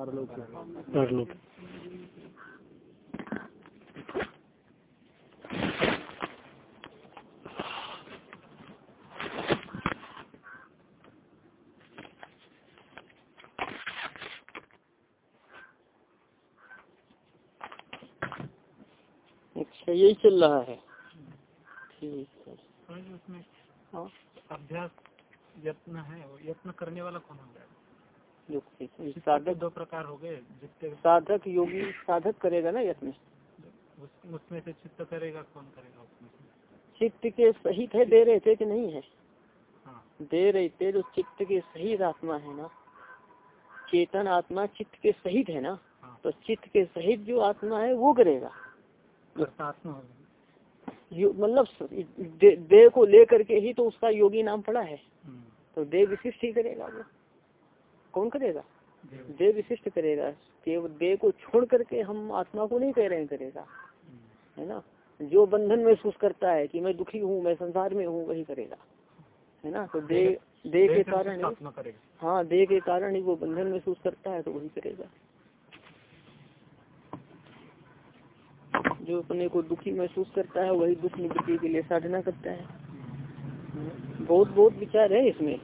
परलोक अच्छा यही चल रहा है। ठीक है। उसमें हाँ। अभ्यास यत्न है यत्न करने वाला कौन होगा? जो साधक साधक दो प्रकार हो गए? साधक योगी साधक करेगा ना यत्न उस- उसमें से चित्त करेगा कौन करेगा उसमें चित्त के सहित है दे रहे थे कि नहीं है? हाँ। दे रहे थे जो चित्त के सहित आत्मा है ना? चेतन आत्मा चित्त के सहित है ना? हाँ। तो चित्त के सहित जो आत्मा है वो करेगा। मतलब दे, देह को लेकर के ही तो उसका योगी नाम पड़ा है। हम्म, तो देह विशिष्ट ही करेगा वो। कौन करेगा? देव। विशिष्ट करेगा। केवल देह को छोड़ करके हम आत्मा को नहीं कह रहे हैं करेगा। हम्म, है ना? जो बंधन महसूस करता है कि मैं दुखी हूँ मैं संसार में हूँ वही करेगा। है ना? तो देह देह के कारण ही हाँ देह के कारण ही वो बंधन महसूस करता है तो वही करेगा। जो अपने को दुखी महसूस करता है वही दुख निवृत्ति के लिए साधना करता है। बहुत बहुत विचार है इसमें।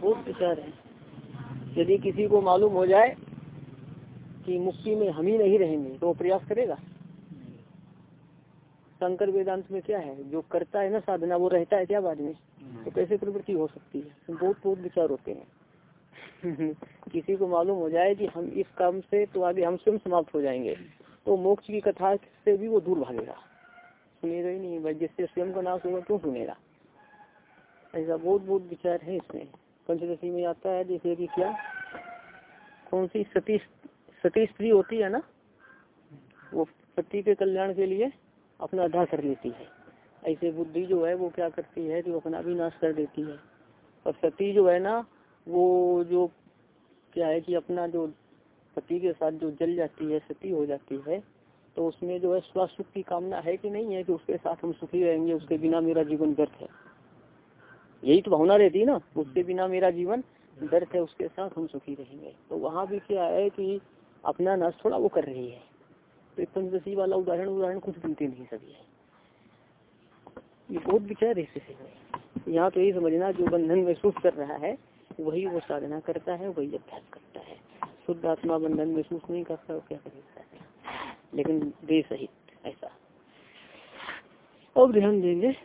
बहुत विचार है। यदि किसी को मालूम हो जाए कि मुक्ति में हम ही नहीं रहेंगे तो प्रयास करेगा। शंकर वेदांत में क्या है? जो करता है ना साधना, वो रहता है क्या बाद में? तो कैसे प्रवृत्ति हो सकती है? बहुत बहुत विचार होते हैं। किसी को मालूम हो जाए कि हम इस काम से तो आगे हम स्वयं समाप्त हो जाएँगे तो मोक्ष की कथा से भी वो दूर भागेगा। सुनेगा ही नहीं, भाई, जिससे स्वयं का नाश होगा, क्यों सुनेगा? ऐसा बहुत बहुत विचार है इसमें। पंचदशी में आता है जैसे कि क्या। कौन सी सती सती स्त्री होती है ना, वो पति के कल्याण के लिए अपना अधा कर लेती है। ऐसे बुद्धि जो है, वो क्या करती है कि वो अपना भी नाश कर देती है। और सती जो है ना, वो जो क्या है कि अपना जो पति के साथ जो जल जाती है, सती हो जाती है तो उसमें जो है स्वास्थ्य की कामना है कि नहीं है कि उसके साथ हम सुखी रहेंगे, उसके बिना मेरा जीवन व्यर्थ है। यही तो भावना रहती है ना, उसके बिना मेरा जीवन दर्द है, उसके साथ हम सुखी रहेंगे। तो वहाँ भी क्या है कि अपना नाश थोड़ा वो कर रही है। तो एक पंचदशी वाला उदाहरण उदाहरण कुछ मिलते नहीं सभी है। ये बहुत विचार है इससे यहाँ तो यही समझना, जो बंधन महसूस कर रहा है, वही वो साधना करता है, वही अभ्यास करता है। शुद्ध आत्मा बंधन महसूस नहीं करता क्या करेगा लेकिन दे सहित ऐसा। अब ध्यान देंगे।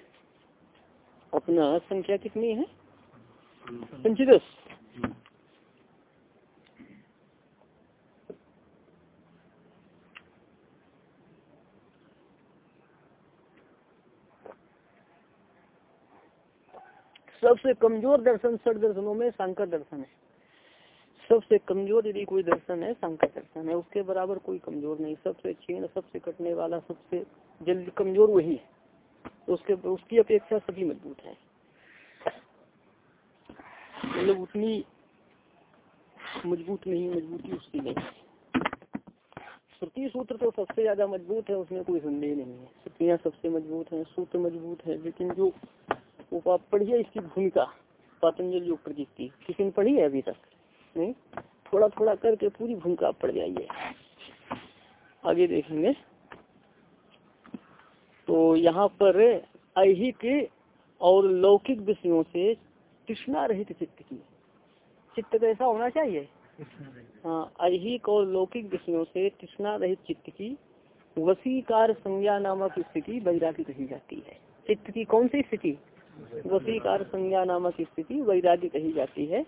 अपना संख्या कितनी है? पंचदश सबसे कमज़ोर दर्शन षड दर्शनों में शंकर दर्शन है। सबसे कमज़ोर यदि कोई दर्शन है शंकर दर्शन है उसके बराबर कोई कमज़ोर नहीं। सबसे क्षीण सबसे कटने वाला सबसे जल्दी कमज़ोर वही है। उसके, उसकी अपेक्षा सभी मज़बूत है। मतलब उतनी मज़बूत नहीं, मजबूती उसकी नहीं। श्रुति सूत्र तो सबसे ज़्यादा मज़बूत है, उसमें कोई संदेह नहीं है। श्रुतियाँ सबसे मज़बूत है, सूत्र मज़बूत है, लेकिन जो आप पढ़िए इसकी भूमिका, पातंजल योग प्रदीप्ति किसी ने पढ़ी है अभी तक? नहीं? थोड़ा थोड़ा करके पूरी भूमिका पढ़ जाइए। आगे देखेंगे। तो यहाँ पर ऐहिक और लौकिक विषयों से तृष्णा रहित चित्त की चित्त कैसा होना चाहिए। हाँ ऐहिक और लौकिक विषयों से तृष्णा रहित चित्त की वसीकार संज्ञा नामक स्थिति वैराग्य कही जाती है। चित्त की कौन सी स्थिति? वसीकार संज्ञा नामक स्थिति वैराग्य कही जाती है।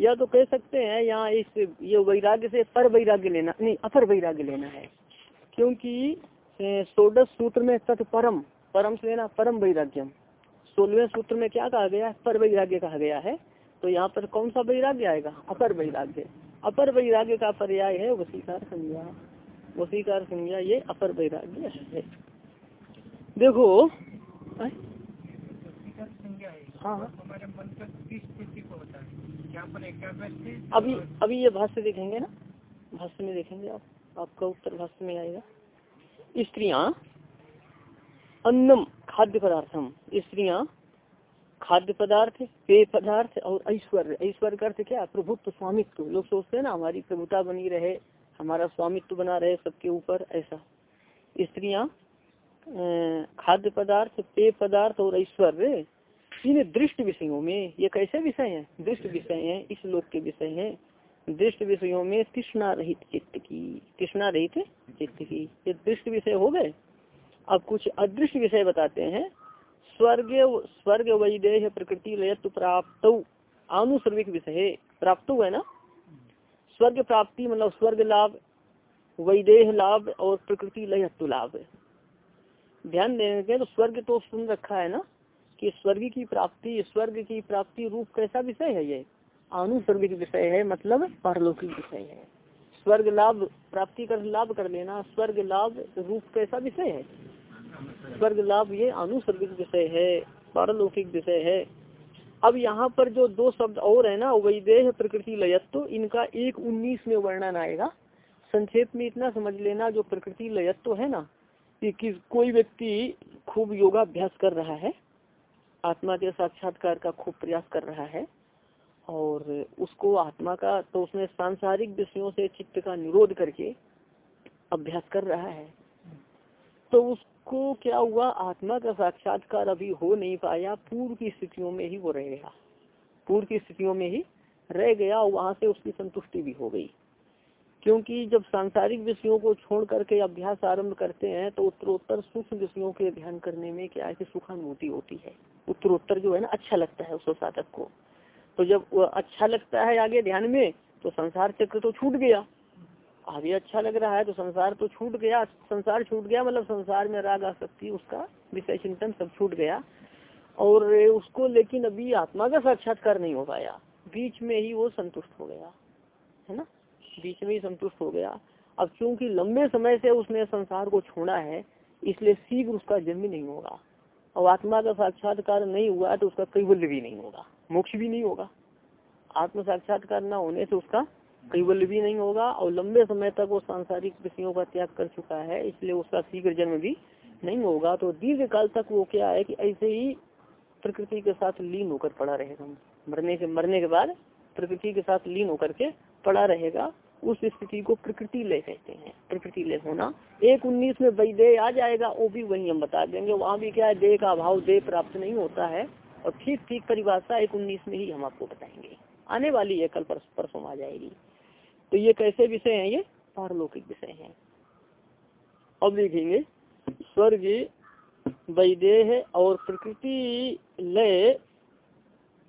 या तो कह सकते हैं, यहाँ इस ये वैराग्य से पर वैराग्य लेना, नहीं, अपर वैराग्य लेना है। क्योंकि सोडस सूत्र में तत् परम परम से लेना परम वैराग्यम। सोलहवें सूत्र में क्या कहा गया है? पर वैराग्य कहा गया है। तो यहाँ पर कौन सा वैराग्य आएगा? अपर वैराग्य। अपर वैराग्य का पर्याय है वसीकार संज्ञा। वसीकार संज्ञा, ये अपर वैराग्य है। देखो हाँ। अभी अभी ये भाष्य देखेंगे ना? भाष्य में देखेंगे आप? आपका उत्तर भाष्य में आएगा। स्त्रियाँ अन्नम, खाद्य पदार्थम। स्त्रियाँ खाद्य पदार्थ, पेय पदार्थ और ऐश्वर्य ऐश्वर्य का अर्थ क्या? प्रभुत्व, स्वामित्व। लोग सोचते हैं ना, हमारी प्रभुता बनी रहे, हमारा स्वामित्व बना रहे सबके ऊपर, ऐसा। स्त्रियाँ खाद्य पदार्थ, पेय पदार्थ और ऐश्वर्य इन दृष्ट विषयों में, ये कैसे विषय हैं? दृष्ट विषय हैं, इस लोक के विषय हैं। दृष्ट विषयों में तृष्णा रहित चित्त की तृष्णा रहित चित्त की। ये दृष्ट विषय हो गए। अब कुछ अदृष्ट विषय बताते हैं। स्वर्ग स्वर्ग वैदेह प्रकृति लयत्व प्राप्त। आनुसर्विक विषय प्राप्त है ना? स्वर्ग प्राप्ति मतलब स्वर्ग लाभ, वैदेह लाभ और प्रकृति लयत्व लाभ। ध्यान देंगे तो स्वर्ग तो सुन रखा है ना कि स्वर्ग की प्राप्ति, स्वर्ग की प्राप्ति रूप कैसा विषय है ये? आनुसर्गिक विषय है मतलब पारलौकिक विषय है। स्वर्ग लाभ प्राप्ति कर लाभ कर लेना स्वर्ग लाभ रूप कैसा विषय है? स्वर्ग लाभ ये आनुसर्गिक विषय है पारलौकिक विषय है। अब यहाँ पर जो दो शब्द और है ना वैदेह प्रकृति लयत्व इनका एक उन्नीस में वर्णन आएगा। संक्षेप में इतना समझ लेना जो प्रकृति लयत्व है ना कि, कि कोई व्यक्ति खूब योगाभ्यास कर रहा है आत्मा के साक्षात्कार का खूब प्रयास कर रहा है और उसको आत्मा का तो उसने सांसारिक विषयों से चित्त का निरोध करके अभ्यास कर रहा है। तो उसको क्या हुआ? आत्मा का साक्षात्कार अभी हो नहीं पाया, पूर्व की स्थितियों में ही वो रह गया। पूर्व की स्थितियों में ही रह गया और वहाँ से उसकी संतुष्टि भी हो गई। क्योंकि जब सांसारिक विषयों को छोड़ करके अभ्यास आरंभ करते हैं तो उत्तरोत्तर सूक्ष्म विषयों के ध्यान करने में क्या है कि सुखानुभूति होती है। उत्तरोत्तर जो है ना अच्छा लगता है उस साधक को। तो जब अच्छा लगता है आगे ध्यान में तो संसार चक्र तो छूट गया। अभी अच्छा लग रहा है तो संसार तो छूट गया। संसार छूट गया मतलब संसार में राग आ सकती उसका विषय चिंतन सब छूट गया। और उसको लेकिन अभी आत्मा का साक्षात्कार नहीं हो पाया। बीच में ही वो संतुष्ट हो गया, है ना? बीच में ही संतुष्ट हो गया। अब क्योंकि लंबे समय से उसने संसार को छोड़ा है, इसलिए शीघ्र उसका जन्म नहीं होगा। और आत्मा का साक्षात्कार नहीं हुआ तो उसका कैवल्य भी नहीं होगा। मोक्ष भी नहीं होगा। आत्म साक्षात्कार न होने से उसका कैवल्य भी नहीं होगा और लंबे समय तक वो सांसारिक विषयों का त्याग कर चुका है, इसलिए उसका शीघ्र जन्म भी नहीं होगा। तो दीर्घ काल तक वो क्या है कि ऐसे ही प्रकृति के साथ लीन होकर पड़ा रहेगा। मरने के मरने के बाद प्रकृति के साथ लीन होकर के पड़ा रहेगा। उस स्थिति को प्रकृति लय कहते हैं। प्रकृति लय होना। एक उन्नीस में वैदेह आ जाएगा, वो भी वही हम बता देंगे। वहाँ भी क्या है, देह का अभाव, देह प्राप्त नहीं होता है। और ठीक ठीक परिभाषा एक उन्नीस में ही हम आपको बताएँगे। आने वाली है कल परसों आ जाएगी। तो ये कैसे विषय हैं ये? पारलौकिक विषय हैं। अब देखेंगे। स्वर्ग वैदेह और प्रकृति लय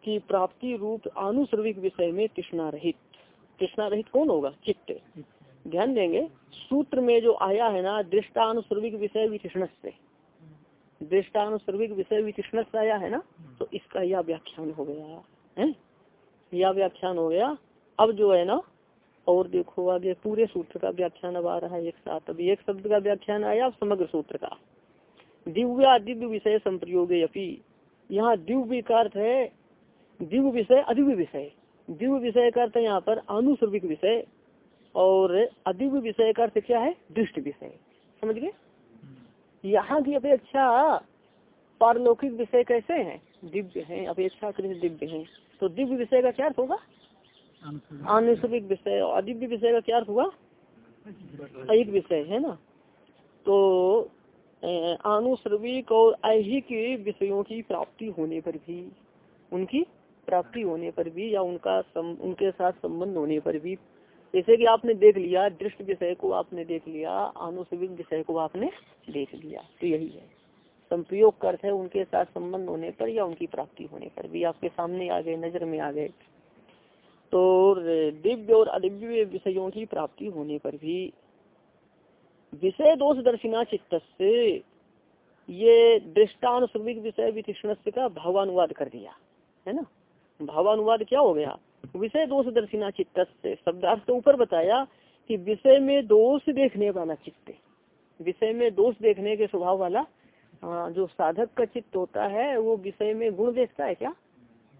की प्राप्ति रूप आनुसर्विक विषय में तृष्णा रहित। तृष्णा रहित कौन होगा? चित्त। ध्यान देंगे। सूत्र में जो आया है ना दृष्टानुसर्विक विषय वितृष्ण से दृष्टानुश्रविक विषय वितृष्ण से आया है ना? तो इसका यह व्याख्यान हो गया है? यह व्याख्यान हो गया। अब जो है ना और देखो आगे पूरे सूत्र का व्याख्यान अब आ रहा है एक साथ। अभी एक शब्द का व्याख्यान आया समग्र सूत्र का। दिव्या दिव्य विषय संप्रयोग अपी यहाँ दिव्य का अर्थ है दिव्य विषय अदिव्य विषय। दिव्य विषय का अर्थ यहाँ पर अनुश्रविक विषय। और अदिव्य विषय का अर्थ क्या है? दृष्ट विषय। समझ गए? यहाँ की अपेक्षा पारलौकिक विषय कैसे हैं? दिव्य हैं अपेक्षा दिव्य हैं। तो दिव्य विषय का क्या अर्थ होगा? अनुश्रविक विषय और अदिव्य विषय का क्या अर्थ हुआ? एक विषय है ना? तो आनुश्रविक और ऐहिक विषयों की प्राप्ति होने पर भी उनकी प्राप्ति होने पर भी या उनका सम, उनके साथ संबंध होने पर भी जैसे कि आपने देख लिया, दृष्ट विषय को आपने देख लिया आनुषविक विषय को आपने देख लिया। तो यही है। संप्रयोग का अर्थ है उनके साथ संबंध होने पर या उनकी प्राप्ति होने पर भी आपके सामने आ गए, नज़र में आ गए। तो दिव्य और अदिव्य विषयों की प्राप्ति होने पर भी विषय दोष दर्शिना चित्त से ये दृष्टानुश्रमिक विषय वितृष्ण का भावानुवाद कर दिया। है ना? भावानुवाद क्या हो गया? विषय दोष दर्शिना चित्त शब्दार्थ तो ऊपर बताया कि विषय में दोष देखने वाला चित्त विषय में दोष देखने के स्वभाव वाला जो साधक का चित्त होता है, वो विषय में गुण देखता है क्या?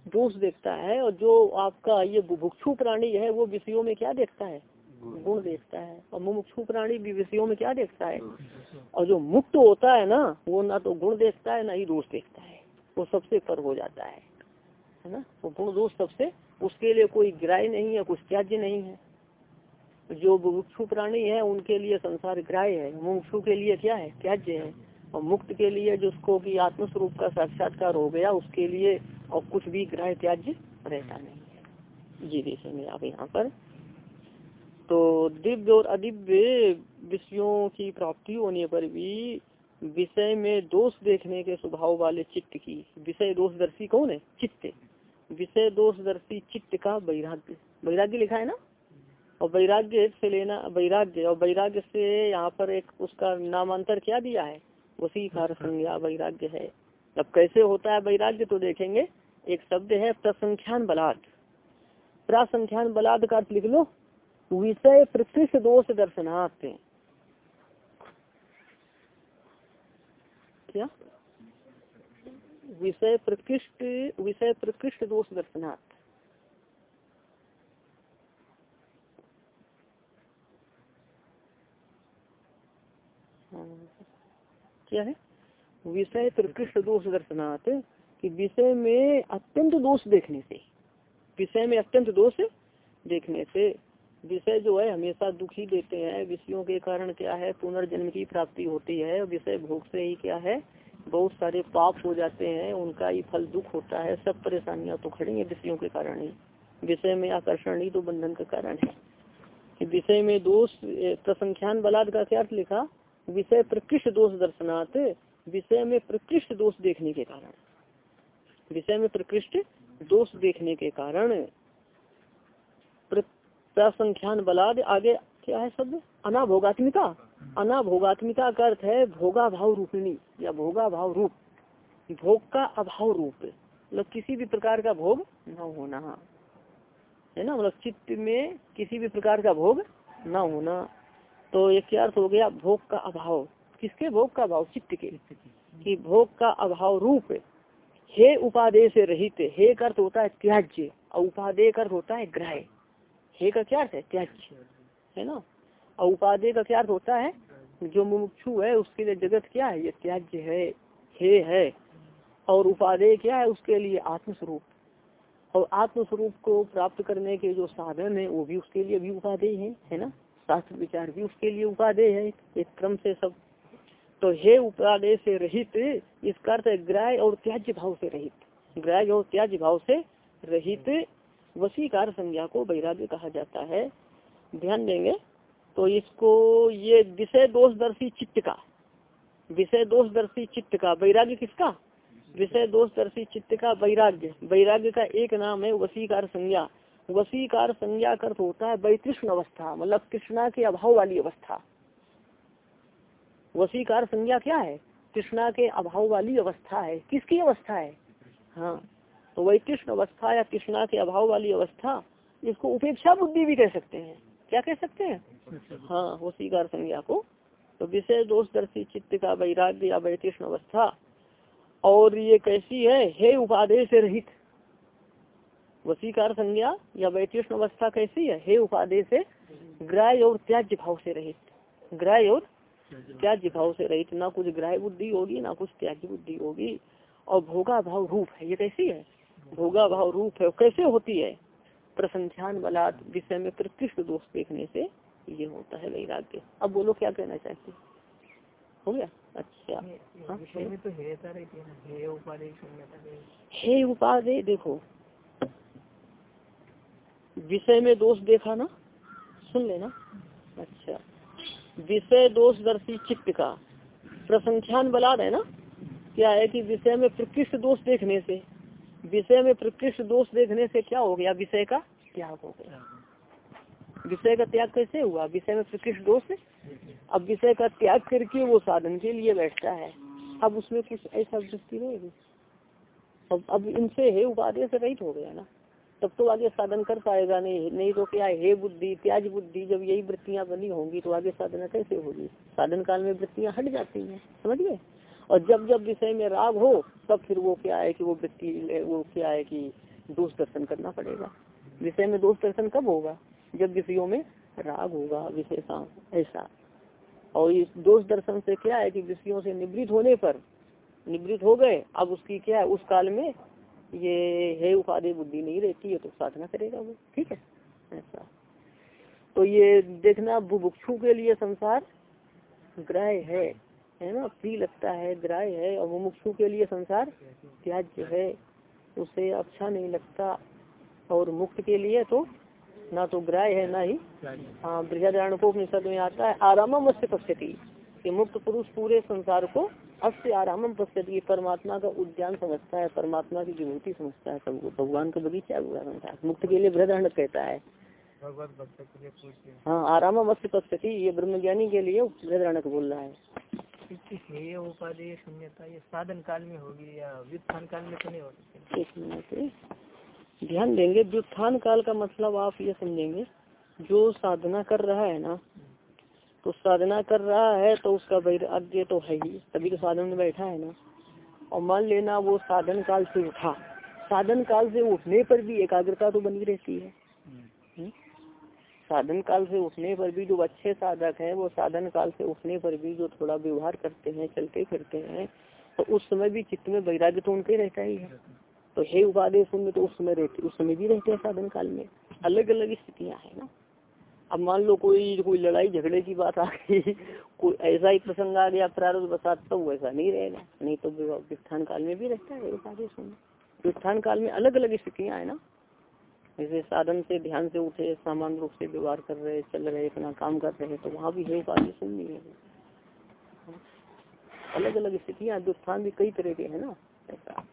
दोष देखता है और जो आपका ये बुभुक्षु प्राणी है, वो विषयों में क्या देखता है? गुण देखता है। और मुमुक्षु प्राणी भी विषयों में क्या देखता है? और जो मुक्त होता है ना, वो ना तो गुण देखता है, ना ही दोष देखता है। वो सबसे पर हो जाता है। है ना? वो गुण दोष सबसे उसके लिए कोई ग्राह्य नहीं है, कुछ त्याज्य नहीं है। जो मुक्षु प्राणी है, उनके लिए संसार ग्राह्य है। मुक्षु के लिए क्या है? त्याज्य है। और मुक्त के लिए जिसको कि आत्मस्वरूप का साक्षात्कार हो गया, उसके लिए और कुछ भी ग्राह्य त्याज्य रहता नहीं है। जी देखेंगे आप यहाँ पर। तो दिव्य और अदिव्य विषयों की प्राप्ति होने पर भी विषय में दोष देखने के स्वभाव वाले चित्त की। विषय दोषदर्शी कौन है? चित्त। विषय दोषदर्शी चित्त का वैराग्य। वैराग्य लिखा है ना? और वैराग्य से लेना, वैराग्य, और वैराग्य से यहाँ पर एक उसका नामांतर क्या दिया है? उसी कार संज्ञा वैराग्य है। अब कैसे होता है वैराग्य तो देखेंगे। एक शब्द है प्रसंख्यान बलाद। प्रासंख्यान बलाद का अर्थ लिख लो। विषय प्रकृष्ट दोष दर्शनार्थ। क्या? विषय प्रकृष्ट विषय प्रकृष्ट दोष दर्शनार्थ। क्या है? विषय प्रकृष्ट दोष दर्शनार्थ कि विषय में अत्यंत दोष देखने से, विषय में अत्यंत दोष देखने से, विषय जो है हमेशा दुखी देते हैं, विषयों के कारण क्या है? पुनर्जन्म की प्राप्ति होती है, विषय भोग से ही क्या है? बहुत सारे पाप हो जाते हैं, उनका ही फल दुख होता है, सब परेशानियाँ तो खड़ी है विषयों के कारण ही। विषय में आकर्षण ही तो बंधन का कारण है। विषय में दोष प्रसंख्यान बलाद का क्या लिखा? विषय प्रकृष्ट दोष दर्शनार्थ विषय में प्रकृष्ट दोष देखने के कारण। विषय में प्रकृष्ट दोष देखने के कारण प्रसंख्यान बलाद आगे क्या है शब्द? अनाभोगात्मिका। अनाभोगात्मिका का अर्थ है भोगा भाव रूपिणी या भोगा भाव रूप। भोग का अभाव रूप। मतलब किसी भी प्रकार का भोग न होना। है ना? मतलब चित्त में किसी भी प्रकार का भोग न होना। तो ये क्या अर्थ हो गया? भोग का अभाव। किसके भोग का अभाव? चित्त के। कि भोग का अभाव रूप। हे उपादेय से रहित। हे अर्थ होता है त्याज्य। और उपादेय अर्थ होता है ग्रह हे का क्या अर्थ है? त्याज्य। है ना? और उपादेय का क्या होता है? जो मुमुक्षु है, उसके लिए जगत क्या है? ये त्याज्य है हे है। और उपाधेय क्या है? उसके लिए आत्मस्वरूप। और आत्मस्वरूप को प्राप्त करने के जो साधन है, वो भी उसके लिए भी उपादेय है है ना? शास्त्र विचार भी उसके लिए उपाधेय है, एक क्रम से सब। तो हे उपाधेय से रहित, इसका अर्थ ग्राह्य और त्याज्य भाव से रहित। ग्राह्य और त्याज्य भाव से रहित वसीकार संज्ञा को वैराग्य कहा जाता है। ध्यान देंगे। तो इसको, ये विषय दोषदर्शी चित्त का विषय दोषदर्शी चित्त का वैराग्य किसका? विषय दोषदर्शी चित्त का वैराग्य। वैराग्य का एक नाम है वसीकार संज्ञा। वसीकार संज्ञा का अर्थ होता है वैतृष्ण अवस्था मतलब कृष्णा के अभाव वाली अवस्था। वसीकार संज्ञा क्या है? कृष्णा के अभाव वाली अवस्था है। किसकी अवस्था है? हाँ तो वैतृष्ण अवस्था या कृष्णा के अभाव वाली अवस्था, इसको उपेक्षा बुद्धि भी कह सकते हैं। क्या कह सकते हैं? हाँ वसीकार संज्ञा को तो विषय दोष दर्शी चित्त का वैराग्य या वैतृष्ण अवस्था। और ये कैसी है? हे उपादेय से रहित वसीकार संज्ञा या वैतृष्ण अवस्था कैसी है? हे उपादेय से ग्राह्य और त्याज्य भाव से रहित। ग्राह्य और त्याज्य भाव से रहित। ना कुछ ग्राह्य बुद्धि होगी, ना कुछ त्याज्य बुद्धि होगी। और भोगा भाव रूप है। ये कैसी है? भोगा भाव रूप है। कैसे होती है? प्रसंख्यान बलात् विषय में प्रकृष्ट दोष देखने से ये होता है वैराग्य। अब बोलो क्या कहना चाहते हो? गया? अच्छा। हाँ, तो हे उपाधि देखो। विषय में दोष देखा ना? सुन लेना। अच्छा। विषय दोष दर्शी चित्त का प्रसंख्यान बलाद है ना? क्या है कि विषय में प्रकृष्ट दोष देखने से विषय में प्रकृष्ट दोष देखने से क्या हो गया? विषय का त्याग हो गया। विषय का त्याग कैसे हुआ? विषय में प्रकृष्ट दोष? अब विषय का त्याग करके वो साधन के लिए बैठता है। अब उसमें कुछ ऐसा वृत्ति रहेगी अब अब इनसे है उपाधि से रहित हो गया ना। तब तो आगे साधन कर पाएगा नहीं। नहीं तो क्या हे बुद्धि, त्याज बुद्धि, जब यही वृत्तियाँ बनी होंगी तो आगे साधना कैसे होगी? साधन काल में वृत्तियाँ हट जाती हैं। समझ गए? और जब जब विषय में राग हो, तब फिर वो क्या है कि वो व्यक्ति, वो क्या है कि दोष दर्शन करना पड़ेगा। विषय में दोष दर्शन कब होगा? जब विषयों में राग होगा विशेषा ऐसा। और इस दोष दर्शन से क्या है कि विषयों से निवृत्त होने पर, निवृत्त हो गए, अब उसकी क्या है, उस काल में ये है उपाधि बुद्धि नहीं रहती है तो साधना करेगा वो। ठीक है? ऐसा। तो ये देखना बुभुक्षु के लिए संसार ग्रह है। है ना? प्रिय लगता है ग्राह्य है और मुमुक्षु के लिए संसार त्याज्य है। उसे अच्छा नहीं लगता। और मुक्त के लिए तो ना तो ग्राह्य है ना ही हाँ बृहदारणोपनिषद में आता है आरामम अस्य पश्यति। कि मुक्त पुरुष पूरे संसार को अस्य आरामम पश्यति। परमात्मा का उद्यान समझता है परमात्मा की विभूति समझता है सबको भगवान का बगीचा हुआ है मुक्त के लिए बृहदारण कहता है। भगवत भक्त के लिए हाँ आरामम अस्य पश्यति। ये ब्रह्मज्ञानी के लिए बृहदारणक बोल रहा है। ये उपाधि शून्यता, ये साधन काल में होगी या व्युत्थान काल में तो नहीं हो सकती ध्यान देंगे, व्युत्थान काल का मतलब आप ये समझेंगे, जो साधना कर रहा है ना तो साधना कर रहा है तो उसका वैराग्य तो है ही, तभी तो साधन में बैठा है ना और मान लेना वो साधन काल से उठा, साधन काल से उठने पर भी एकाग्रता तो बनी रहती है? साधन काल से उठने पर भी जो अच्छे साधक हैं, वो साधन काल से उठने पर भी जो थोड़ा व्यवहार करते हैं, चलते फिरते हैं तो उस समय भी चित्त में वैराग्य तो उनके रहता ही है। तो हे उपादेश उनमें तो उस समय रहते, उस समय भी रहते हैं साधन काल में। अलग अलग स्थितियाँ है ना। अब मान लो कोई कोई लड़ाई झगड़े की बात आ गई, कोई ऐसा ही प्रसंग आ गया प्रारंभ बसात तो वैसा नहीं रहेगा। नहीं तो विस्थान काल में भी रहता है उपादेश में विस्थान काल में अलग अलग स्थितियाँ है ना। जैसे साधन से, ध्यान से उठे, सामान्य रूप से व्यवहार कर रहे, चल रहे, अपना काम कर रहे तो वहाँ भी है उपाधि सुननी है अलग अलग स्थितियाँ दुस्थान भी कई तरह के है ना, ऐसा।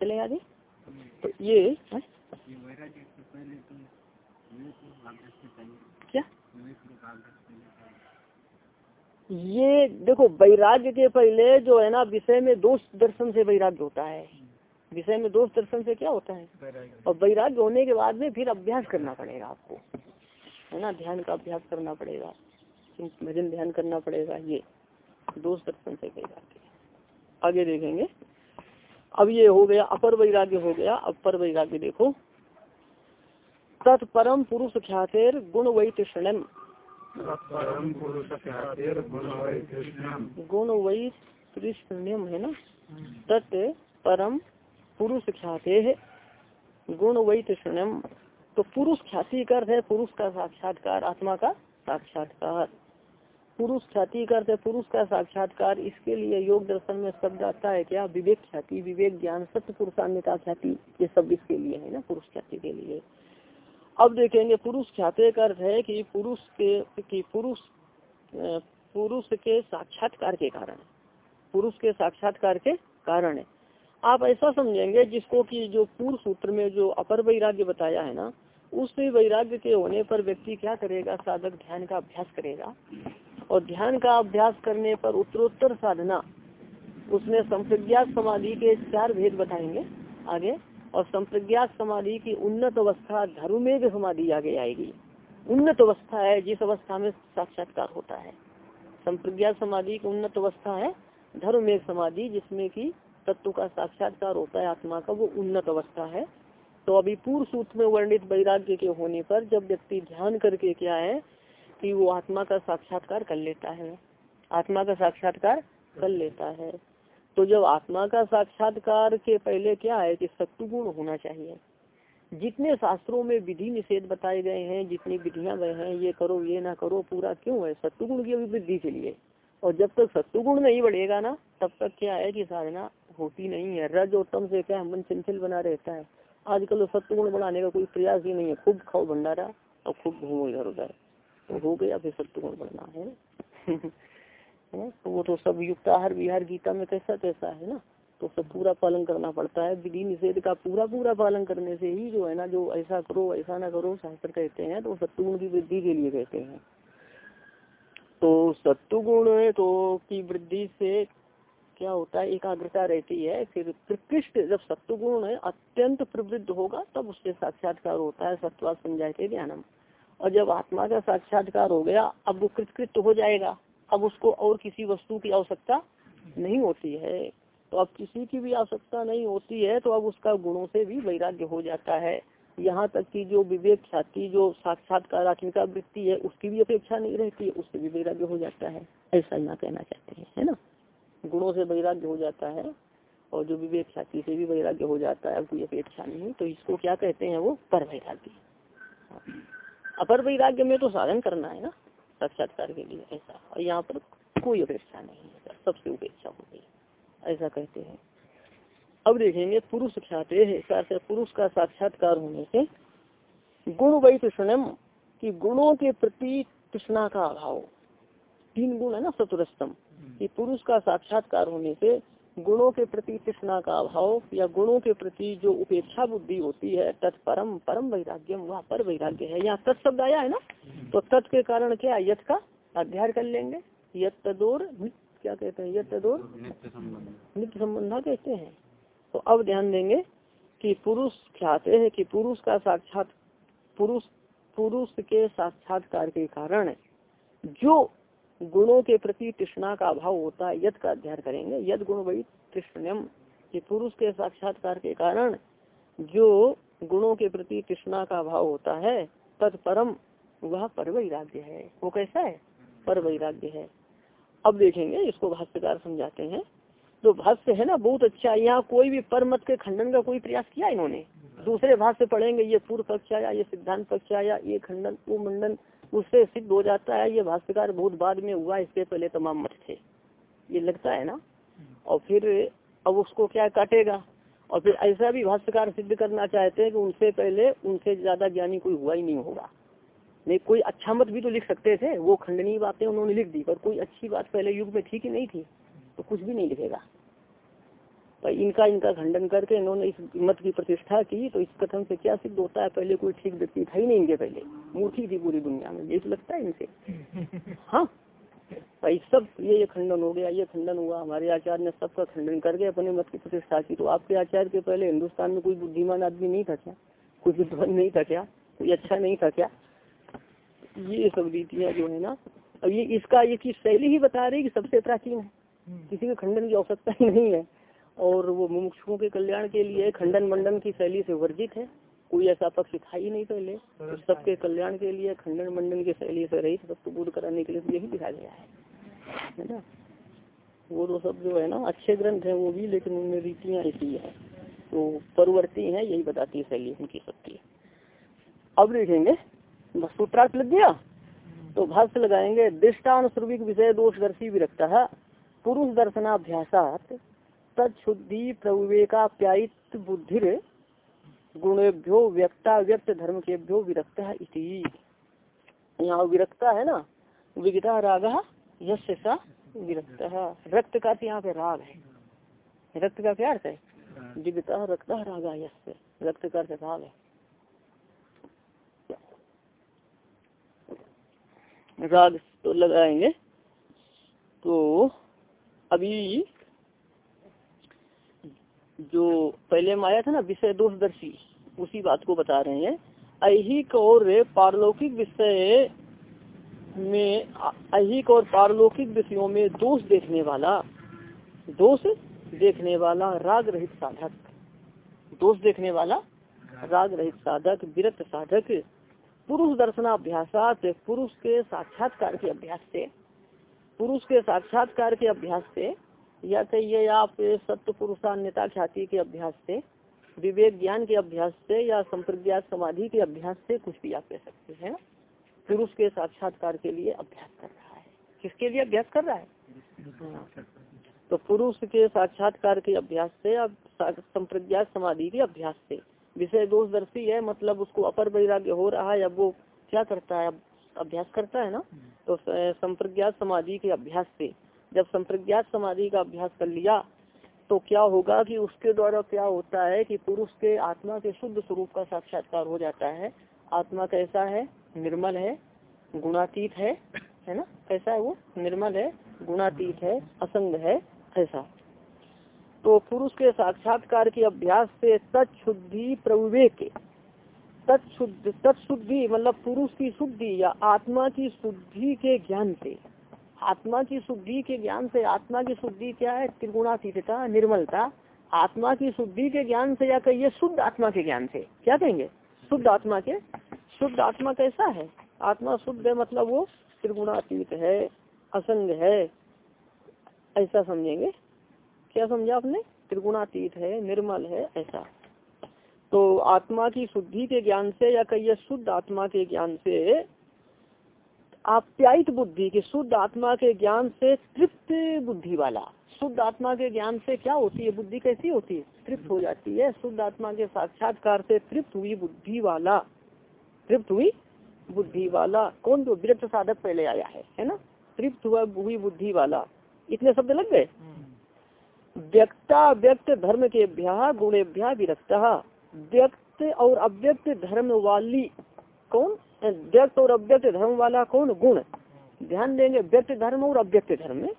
चले आगे। तो ये? क्या? ये देखो, वैराग्य के पहले जो है ना, विषय में दोष दर्शन से वैराग्य होता है। विषय में दोष दर्शन से क्या होता है? और वैराग्य होने के बाद में फिर अभ्यास करना पड़ेगा आपको। है ना? ध्यान का अभ्यास करना पड़ेगा। भजन ध्यान करना पड़ेगा ये। दोष दर्शन से वैराग्य आगे देखेंगे। अब ये हो गया अपर वैराग्य हो गया। अपर वैराग्य देखो। तत्परम पुरुष ख्यातेर गुण वही कृष्णम गुण वही कृष्णम है ना? तत् परम पुरुष ख्याते है, गुण वही कृष्णम तो पुरुष ख्याति कर है, पुरुष का साक्षात्कार, आत्मा का साक्षात्कार। पुरुष ख्याति कर है, पुरुष का साक्षात्कार, इसके लिए योग दर्शन में शब्द आता है क्या? विवेक ख्याति, विवेक ज्ञान सत्य पुरुषान्यता ख्याति, ये सब इसके लिए है ना, पुरुष ख्याति के लिए। अब देखेंगे, पुरुष ख्याते का अर्थ है कि पुरुष के, कि पुरुष पुरुष के साक्षात्कार के कारण। पुरुष के साक्षात्कार के कारण आप ऐसा समझेंगे जिसको कि जो पूर्व सूत्र में जो अपर वैराग्य बताया है ना, उस वैराग्य के होने पर व्यक्ति क्या करेगा? साधक ध्यान का अभ्यास करेगा। और ध्यान का अभ्यास करने पर उत्तरोत्तर साधना, उसमें संप्रज्ञात समाधि के चार भेद बताएँगे आगे। और संप्रज्ञात समाधि की उन्नत अवस्था धर्मेग समाधि आगे आएगी। उन्नत अवस्था है, जिस अवस्था में साक्षात्कार होता है। संप्रज्ञात समाधि की उन्नत अवस्था है धर्मेग समाधि, जिसमें की तत्व का साक्षात्कार होता है आत्मा का, वो उन्नत अवस्था है। तो अभी पूर्व सूत्र में वर्णित वैराग्य के होने पर जब व्यक्ति ध्यान करके क्या है कि वो आत्मा का साक्षात्कार कर लेता है, आत्मा का साक्षात्कार कर लेता है तो जब आत्मा का साक्षात्कार के पहले क्या है कि सत्वगुण होना चाहिए। जितने शास्त्रों में विधि निषेध बताए गए हैं, जितनी विधियाँ गए हैं, ये करो, ये ना करो, पूरा क्यों है? सत्वगुण की अभिवृद्धि के लिए। और जब तक सत्वगुण नहीं बढ़ेगा ना, तब तक क्या है कि साधना होती नहीं है। रज और तम से क्या मन चंचल बना रहता है? आजकल तो सत्वगुण बढ़ाने का कोई प्रयास ही नहीं है। खूब खाओ भंडारा और खूब घूमो इधर उधर। तो हो गया फिर सत्वगुण बढ़ना, है तो वो तो सब युक्ताहार विहार गीता में कैसा कैसा है ना? तो सब पूरा पालन करना पड़ता है। विधि निषेध का पूरा पूरा पालन करने से ही जो है ना, जो ऐसा करो, ऐसा ना करो, शास्त्र कहते हैं तो सत्वगुण की वृद्धि के लिए कहते हैं। तो सत्वगुण तो की वृद्धि से क्या होता है, एकाग्रता रहती है, फिर प्रकृष्ट जब सत्वगुण अत्यंत प्रवृद्ध होगा, तब उससे साक्षात्कार होता है सत्वा समझाते ज्ञानम। और जब आत्मा का साक्षात्कार हो गया, अब वो कृतकृत हो जाएगा। अब उसको और किसी वस्तु की आवश्यकता नहीं होती है। तो अब किसी की भी आवश्यकता नहीं होती है तो अब उसका गुणों से भी वैराग्य हो जाता है। यहाँ तक कि जो विवेक ख्याति जो साक्षात्कारात्मिका वृत्ति है, उसकी भी अपेक्षा नहीं रहती है उससे भी वैराग्य हो जाता है। ऐसा यहाँ कहना चाहते हैं, है ना? गुणों से वैराग्य हो जाता है और जो विवेक ख्याति से भी वैराग्य हो जाता है, कोई अपेक्षा नहीं तो इसको क्या कहते हैं वो? पर वैराग्य। अपर वैराग्य में तो साधन करना है ना, साक्षात्कार के लिए, ऐसा। और यहाँ पर कोई अपेक्षा नहीं है सबसे उपेक्षा हो गई ऐसा कहते हैं। अब देखेंगे, पुरुष ख्याते है पुरुष का साक्षात्कार होने से गुण वही कृष्णम की गुणों के प्रति कृष्णा का अभाव। तीन गुण है ना सतुरस्तम कि पुरुष का साक्षात्कार होने से गुणों के प्रति कृष्णा का अभाव या गुणों के प्रति जो उपेक्षा बुद्धि होती है तत्परम परम वैराग्यम वह पर वैराग्य है। यहाँ तत् शब्द आया है ना? तो तत् के कारण क्या यथ का अध्ययन कर लेंगे? यद तदोर क्या कहते हैं? यद तदोर नित्य संबंधा कहते हैं। तो अब ध्यान देंगे कि पुरुष ख्याते हैं कि पुरुष का साक्षात पुरुष पुरुष के साक्षात्कार के कारण जो गुणों के प्रति तृष्णा का अभाव होता है, यद का अध्ययन करेंगे। यद गुण वही तृष्णम कि पुरुष के साक्षात्कार के कारण जो गुणों के प्रति तृष्णा का अभाव होता है, तत्परम वह पर वैराग्य है। वो कैसा है? पर वैराग्य है। अब देखेंगे, इसको भाष्यकार समझाते हैं। तो भाष्य है ना, बहुत अच्छा यहाँ कोई भी पर मत के खंडन का कोई प्रयास किया इन्होंने। दूसरे भाष्य पढ़ेंगे, ये पूर्व पक्ष आया, ये सिद्धांत पक्ष आया, ये खंडन, वो मंडन उससे सिद्ध हो जाता है, ये भाष्यकार बहुत बाद में हुआ, इससे पहले तमाम मत थे। ये लगता है ना? और फिर अब उसको क्या काटेगा? और फिर ऐसा भी भाष्यकार सिद्ध करना चाहते हैं कि उनसे पहले उनसे ज़्यादा ज्ञानी कोई हुआ ही नहीं होगा। नहीं, कोई अच्छा मत भी तो लिख सकते थे, वो खंडनीय बातें उन्होंने लिख दी, पर कोई अच्छी बात पहले युग में थी कि नहीं थी तो कुछ भी नहीं लिखेगा। इनका इनका खंडन करके इन्होंने इस मत की प्रतिष्ठा की तो इस कथन से क्या सिद्ध होता है? पहले कोई ठीक व्यक्ति था ही नहीं इनके पहले। मूर्ति थी पूरी दुनिया में ये तो लगता है इनसे। हाँ। भाई सब ये ये खंडन हो गया ये खंडन हुआ। हमारे आचार्य ने सबका खंडन करके अपने मत की प्रतिष्ठा की। तो आपके आचार्य के पहले हिंदुस्तान में कोई बुद्धिमान आदमी नहीं था क्या? कोई विद्वान नहीं था क्या? कोई अच्छा नहीं था क्या? ये सब रीतियाँ जो है ना अब ये इसका ये की शैली ही बता रही कि सबसे प्राचीन है? किसी के खंडन की आवश्यकता ही नहीं है। और वो मुमुक्षुओं के कल्याण के लिए खंडन मंडन की शैली से वर्जित है। कोई ऐसा पक्ष था ही नहीं पहले। तो सबके कल्याण के लिए खंडन मंडन की शैली से रही सबको दूर कराने के लिए यही दिखा गया है। है ना? वो तो सब जो है ना, अच्छे ग्रंथ है वो भी, लेकिन उनमें रीतियाँ ऐसी है। तो परवर्ती है, यही बताती है शैली उनकी सबकी अब देखेंगे सूत्रार्थ लग गया। तो भाष्य लगाएँगे दृष्टानुश्रविक विषय दोष दर्शी भी रखता है पुरुष दर्शनाभ्यासात तत्शुद्धि प्रविवेकाप्यायित बुद्धि गुणेभ्यो व्यक्ता व्यक्त धर्म केभ्यो विरक्त इति। यहाँ विरक्ता है ना? विगता राग यश सा विरक्त। रक्त का यहाँ पे राग है। रक्त का क्या अर्थ है? विगता रक्त राग यश रक्त का अर्थ राग है। राग तो लगाएँगे। तो अभी जो पहले में आया था ना, विषय दोषदर्शी उसी बात को बता रहे हैं। ऐहिक और पारलौकिक विषय में, ऐहिक और पारलौकिक विषयों में दोष देखने वाला, दोष देखने वाला राग रहित साधक। दोष देखने वाला राग रहित साधक विरक्त साधक, पुरुष दर्शन दर्शनाभ्यासात, पुरुष के साक्षात्कार के अभ्यास से, पुरुष के साक्षात्कार के अभ्यास से या तो ये आप सत्य पुरुषान्यता ख्याति के अभ्यास से, विवेक ज्ञान के अभ्यास से या संप्रज्ञात समाधि के अभ्यास से कुछ भी आप कह सकते हैं। पुरुष के साक्षात्कार के लिए अभ्यास कर रहा है। किसके लिए अभ्यास कर रहा है? तो पुरुष के साक्षात्कार के अभ्यास से अब संप्रज्ञात समाधि के अभ्यास से। विषय दोषदर्शी है मतलब उसको अपर वैराग्य हो रहा है, अब वो क्या करता है? अभ्यास करता है ना? तो संप्रज्ञात समाधि के अभ्यास से जब संप्रज्ञात समाधि का अभ्यास कर लिया तो क्या होगा कि उसके द्वारा क्या होता है कि पुरुष के आत्मा के शुद्ध स्वरूप का साक्षात्कार हो जाता है। आत्मा कैसा है? निर्मल है, गुणातीत है है ना? कैसा है वो? निर्मल है, गुणातीत है, असंग है, ऐसा। तो पुरुष के साक्षात्कार के अभ्यास से तत्शुद्धि प्रविवेक। तत्शुद्ध, तत्शुद्धि मतलब पुरुष की शुद्धि या आत्मा की शुद्धि के ज्ञान से। आत्मा की शुद्धि के ज्ञान से आत्मा की शुद्धि क्या है? त्रिगुणातीतता, निर्मलता। आत्मा की शुद्धि के ज्ञान से या कहिए, शुद्ध आत्मा के ज्ञान से। क्या कहेंगे? शुद्ध आत्मा के? शुद्ध आत्मा कैसा है? आत्मा शुद्ध है मतलब वो त्रिगुणातीत है, असंग है। ऐसा समझेंगे? क्या समझा आपने? त्रिगुणातीत है, निर्मल है, ऐसा। तो आत्मा की शुद्धि के ज्ञान से या कहिए, शुद्ध आत्मा के ज्ञान से आप्यायित बुद्धि के शुद्ध आत्मा के ज्ञान से तृप्त बुद्धि वाला। शुद्ध आत्मा के ज्ञान से क्या होती है? बुद्धि कैसी होती है? तृप्त हो जाती है। शुद्ध आत्मा के साक्षात्कार से तृप्त हुई बुद्धि वाला। तृप्त हुई बुद्धि वाला। कौन जो विरक्त साधक पहले आया है है ना? तृप्त हुआ हुई बुद्धि वाला। इतने शब्द लग गए? व्यक्ता व्यक्त धर्म के भ्या गुणेभ्या विरक्त। व्यक्त और अव्यक्त धर्म वाली कौन? व्यक्त और अव्यक्त धर्म वाला कौन? गुण। ध्यान देंगे व्यक्त धर्म और अव्यक्त धर्म में।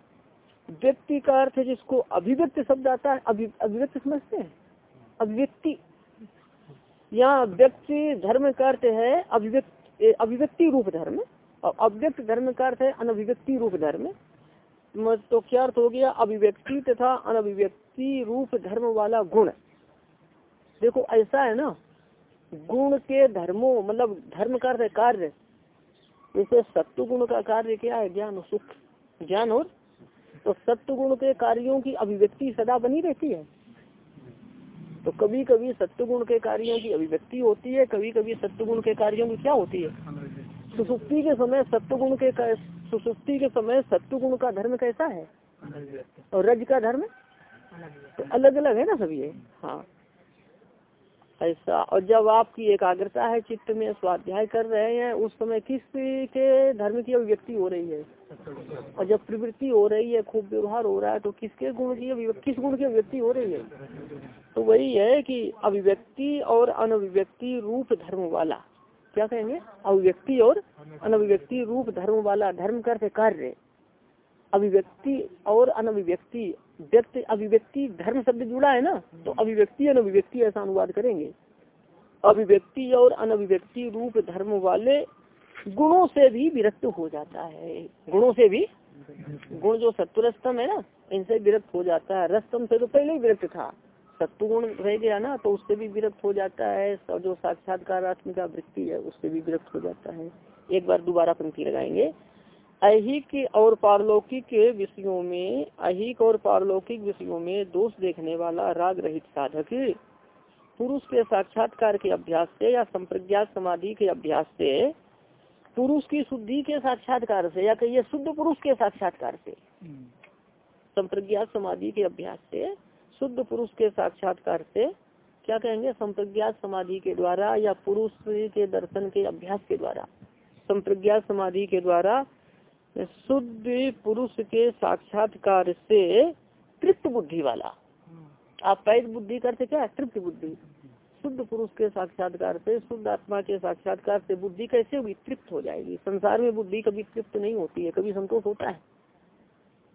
व्यक्ति का अर्थ जिसको अभिव्यक्त शब्द आता है अभि, अभिव्यक्त समझते हैं। अभिव्यक्ति। यहाँ व्यक्ति धर्म का अर्थ है अभिव्यक्त अभिव्यक्ति रूप धर्म। और अव्यक्त धर्म का अर्थ है अनभिव्यक्ति रूप धर्म। तो क्या अर्थ हो गया? अभिव्यक्ति तथा अनभिव्यक्ति रूप धर्म वाला गुण। देखो ऐसा है ना? गुण के धर्मों मतलब धर्म का कार्य जैसे सत्व गुण का कार्य क्या है? ज्ञान, सुख। ज्ञान और? तो सत्व गुण के कार्यों की अभिव्यक्ति सदा बनी रहती है। तो कभी कभी सत्य गुण के कार्यों की अभिव्यक्ति होती है कभी कभी सत्य गुण के कार्यों की क्या होती है? सुसुप्ति के समय सत्य गुण के, सुसुप्ति के समय सत्य गुण का धर्म कैसा है? और रज का धर्म? तो अलग अलग है ना सभी हाँ। ऐसा। और जब आपकी एकाग्रता है, चित्त में स्वाध्याय कर रहे हैं, उस समय किस के धर्म की अभिव्यक्ति हो रही है? और जब प्रवृत्ति हो रही है, खूब व्यवहार हो रहा है तो किसके गुण की अभिव्यक्ति, किस गुण की अभिव्यक्ति हो रही है? तो वही है कि अभिव्यक्ति और अनभिव्यक्ति रूप धर्म वाला। क्या कहेंगे? अभिव्यक्ति और अनभिव्यक्ति रूप धर्म वाला। धर्म करते कार्य अभिव्यक्ति और अनभिव्यक्ति व्यक्ति अभिव्यक्ति धर्म शब्द जुड़ा है ना तो अभिव्यक्ति अनभिव्यक्ति ऐसा अनुवाद करेंगे। अभिव्यक्ति और अनभिव्यक्ति रूप धर्म वाले गुणों से भी विरक्त हो जाता है। गुणों से भी? गुण जो सत्वरस्तम है ना इनसे विरक्त हो जाता है। रस्तम से तो पहले ही विरक्त था। सत्व गुण रह गया ना तो उससे भी विरक्त हो जाता है। और जो साक्षात्कार आत्मिका वृत्ति है उससे भी विरक्त हो जाता है। एक बार दोबारा पंक्ति लगाएँगे। अहिक और पारलौकिक विषयों में, अहिक और पारलौकिक विषयों में दोष देखने वाला राग रहित साधक, पुरुष के साक्षात्कार के अभ्यास से या संप्रज्ञात समाधि के अभ्यास से, पुरुष की शुद्धि के साक्षात्कार से या कहिए शुद्ध पुरुष के साक्षात्कार से संप्रज्ञात समाधि के अभ्यास से, शुद्ध पुरुष के साक्षात्कार से, क्या कहेंगे? संप्रज्ञात समाधि के द्वारा या पुरुष के दर्शन के अभ्यास के द्वारा संप्रज्ञात समाधि के द्वारा शुद्ध पुरुष के साक्षात्कार से तृप्त बुद्धि वाला। आप पैद बुद्धि करते क्या? तृप्त बुद्धि। शुद्ध पुरुष के साक्षात्कार से शुद्ध आत्मा के साक्षात्कार से बुद्धि कैसे होगी? तृप्त हो जाएगी। संसार में बुद्धि कभी तृप्त नहीं होती है कभी संतोष होता है।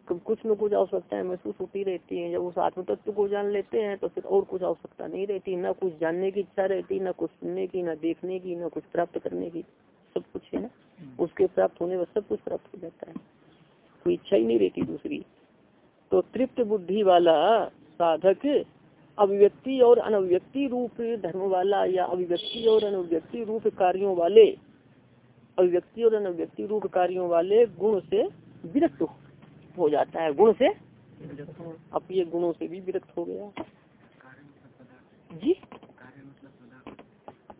कभी कुछ न कुछ आवश्यकताएँ महसूस होती रहती है। जब उस आत्म तत्व को जान लेते हैं तो फिर और कुछ आवश्यकता नहीं रहती। न कुछ जानने की इच्छा रहती न कुछ सुनने की न देखने की न कुछ प्राप्त करने की। सब कुछ है ना? उसके प्राप्त होने पर सब कुछ प्राप्त हो जाता है। कोई इच्छा ही नहीं रहती दूसरी। तो तृप्त बुद्धि वाला साधक अभिव्यक्ति और अनव्यक्ति रूप धर्म वाला या अभिव्यक्ति और अनभिव्यक्ति रूप कार्यों वाले अभिव्यक्ति और अनव्यक्ति रूप कार्यों वाले गुण से विरक्त हो जाता है। गुण से? अब ये गुणों से भी विरक्त हो गया। जी?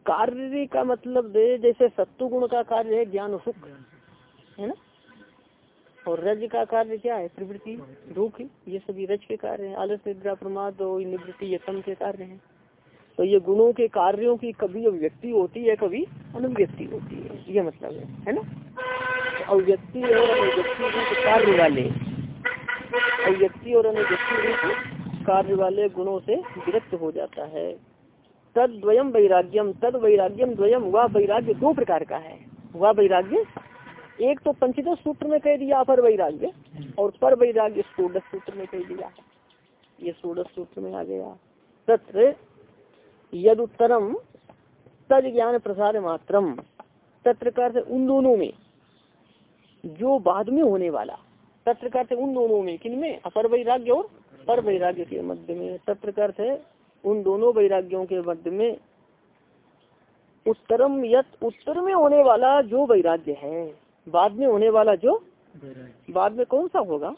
कार्य का मतलब दे, जैसे सत्व गुण का कार्य है, ज्ञान सुख। है ना? और रज का कार्य क्या है? प्रवृत्ति, दुख, ये सभी रज के कार्य है। आलस, निद्रा, प्रमाद और निवृत्ति, ये सम के कार्य है। तो ये गुणों के कार्यों की कभी अभिव्यक्ति होती है, कभी अनुभ्यक्ति होती है। ये मतलब है है ना? तो अभिव्यक्ति और अभिव्यक्ति रूप कार्य वाले अभिव्यक्ति और अभिव्यक्ति रूप कार्य वाले गुणों से विरक्त हो जाता है। तद द्वयम वैराग्यम तद वैराग्यम द्वयम वह वैराग्य दो प्रकार का है। वह वैराग्य, एक तो पंचदश सूत्र में कह दिया, अपर वैराग्य, और पर वैराग्य षोडश सूत्र में कह दिया। ये षोडश सूत्र में आ गया। तत्र यद उत्तरम तद ज्ञान प्रसार मात्रम तत्र का उन दोनों में, जो बाद में होने वाला। तत्र का उन दोनों में किन में अपर वैराग्य और पर वैराग्य के मध्य में। तत्र का है उन दोनों वैराग्यों के मध्य में उत्तरम यत उत्तर में होने वाला जो वैराग्य है बाद में होने वाला जो बाद में कौन सा होगा?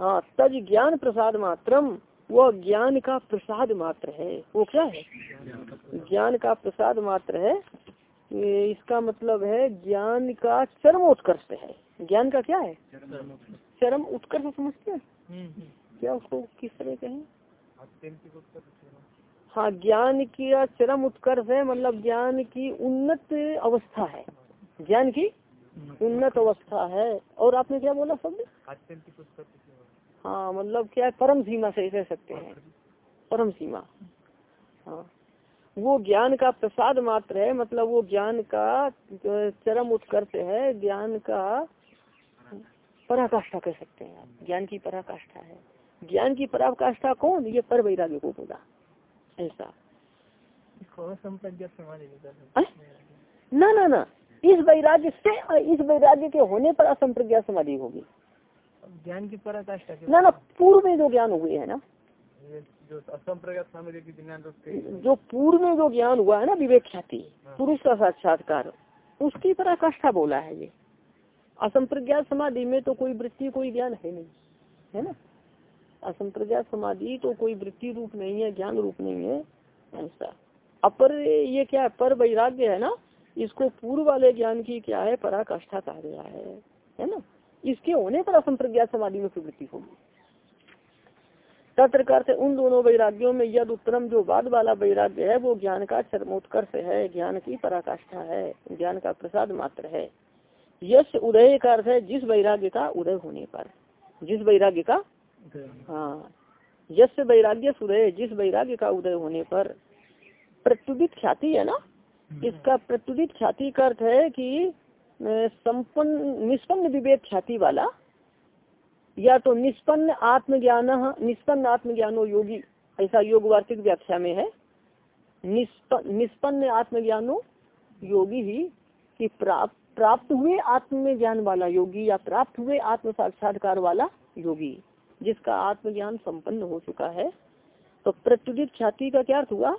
हाँ तज ज्ञान प्रसाद मात्रम वह ज्ञान का प्रसाद मात्र है। वो क्या है? ज्ञान का प्रसाद मात्र है। इसका मतलब है ज्ञान का चरम उत्कर्ष है। ज्ञान का क्या है? चरम उत्कर्ष समझते हैं? हम्म, हम्म। क्या उसको किस तरह कहें? हाँ ज्ञान की चरम उत्कर्ष है मतलब ज्ञान की उन्नत अवस्था है। ज्ञान की उन्नत अवस्था है। और आपने क्या बोला शब्द हाँ मतलब क्या है? परम सीमा से कह सकते हैं। परम सीमा। हाँ। वो ज्ञान का प्रसाद मात्र है मतलब वो ज्ञान का चरम उत्कर्ष है, ज्ञान का पराकाष्ठा कह सकते हैं आप। ज्ञान की पराकाष्ठा है। ज्ञान की पराकाष्ठा कौन? ये पर वैराग्य को बोला। ऐसा। हैं। ना ना ना। इस वैराग्य से इस वैराग्य के होने पर असंप्रज्ञा समाधि होगी। ज्ञान की पराकाष्ठा ना ना पूर्व में जो ज्ञान हुए है ना। जो जो पूर्व में जो ज्ञान हुआ है ना विवेक ख्याति पुरुष का साक्षात्कार उसकी पराकाष्ठा बोला है ये। असंप्रज्ञात समाधि में तो कोई वृत्ति कोई ज्ञान है नहीं है ना? असंप्रज्ञात समाधि तो कोई वृत्ति रूप नहीं है, ज्ञान रूप नहीं है। ऐसा। अपर ये क्या है? पर वैराग्य है ना? इसको पूर्व वाले ज्ञान की क्या है? पराकाष्ठा कहा गया है। है ना? इसके होने पर असंप्रज्ञात समाधि में प्रवृत्ति होगी। तत्र से उन दोनों वैराग्यों में यद उत्तरम जो बाद वाला वैराग्य है, वो ज्ञान का चरमोत्कर्ष है। ज्ञान की पराकाष्ठा है। ज्ञान का प्रसाद मात्र है। यश उदय का अर्थ है जिस वैराग्य का उदय होने पर, जिस वैराग्य का हाँ। यश वैराग्य सुदय जिस वैराग्य का उदय होने पर प्रत्युदित ख्याति है ना? इसका प्रत्युदित ख्याति का अर्थ है कि संपन्न निष्पन्न विवेक ख्याति वाला या तो निष्पन्न आत्मज्ञान निष्पन्न आत्मज्ञानो योगी ऐसा योग वार्षिक व्याख्या में है। निष्पन्न आत्मज्ञानो योगी ही कि प्राप्त प्राप्त हुए आत्म ज्ञान वाला योगी या प्राप्त हुए आत्म साक्षात्कार वाला योगी। जिसका आत्मज्ञान संपन्न हो चुका है। तो प्रत्युदित ख्याति का क्या अर्थ हुआ?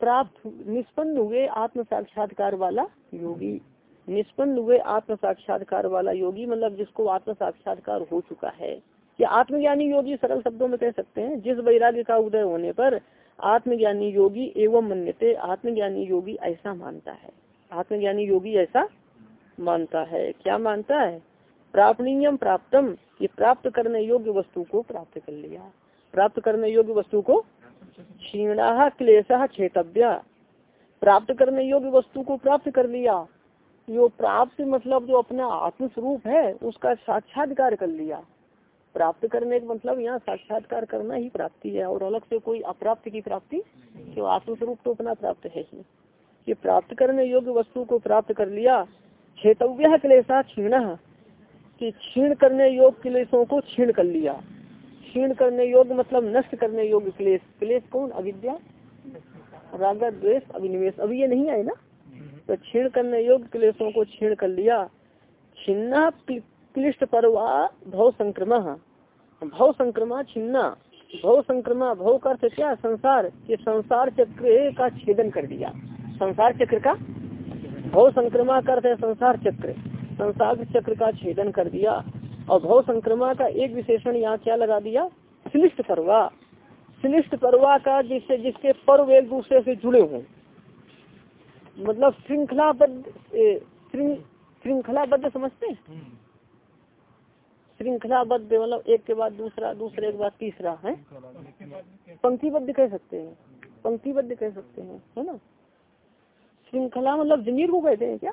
प्राप्त निष्पन्न हुए आत्म साक्षात्कार वाला योगी। निष्पन्न हुए आत्म साक्षात्कार वाला योगी मतलब जिसको आत्म साक्षात्कार हो चुका है। या आत्मज्ञानी योगी सरल शब्दों में कह सकते हैं, जिस वैराग्य का उदय होने पर आत्मज्ञानी योगी एवं मन्यते, आत्मज्ञानी योगी ऐसा मानता है। आत्मज्ञानी योगी ऐसा मानता है। क्या मानता है? प्रापणीयम प्राप्तम। ये प्राप्त करने योग्य वस्तु को प्राप्त कर लिया। प्राप्त करने योग्य वस्तु को क्षीणा क्लेश छेतव्या। प्राप्त करने योग्य वस्तु को प्राप्त कर लिया। जो प्राप्त मतलब जो अपना आत्म स्वरूप है, उसका साक्षात्कार कर लिया। प्राप्त करने का मतलब यहाँ साक्षात्कार करना ही प्राप्ति है, और अलग से कोई अप्राप्त की प्राप्ति जो आत्म स्वरूप तो अपना प्राप्त है ही। ये प्राप्त करने योग्य वस्तु को प्राप्त कर लिया। छेतव्य क्लेशा, क्षीण। कि क्षीण करने योग क्लेशों को क्षीण कर लिया। क्षीण करने योग्य मतलब नष्ट करने योग्य क्लेश। क्लेश कौन? अविद्या? राग, द्वेष अभिनिवेश अभी ये नहीं आए ना? तो क्षीण करने योग्य क्लेशों को क्षीण कर लिया। छिन्ना क्लिष्ट परवा भव संक्रमण भव संक्रमा छिन्ना। भव संक्रमा, भव का अर्थ क्या? संसार। ये संसार चक्र का छेदन कर दिया। संसार चक्र का? भव संक्रमा का है संसार चक्र। संसार चक्र का छेदन कर दिया और भव संक्रमा का एक विशेषण यहाँ क्या लगा दिया? श्लिष्ट परवा। श्लिष्ट परवा का जिससे जिसके पर्व एक दूसरे से जुड़े हों। मतलब श्रृंखलाबद्ध श्रृंखलाबद्ध समझते हैं? श्रृंखलाबद्ध मतलब एक के बाद दूसरा दूसरे के बाद तीसरा है? पंक्तिबद्ध कह सकते हैं। पंक्तिबद्ध कह सकते हैं है ना? श्रृंखला मतलब जमीर को कहते हैं क्या?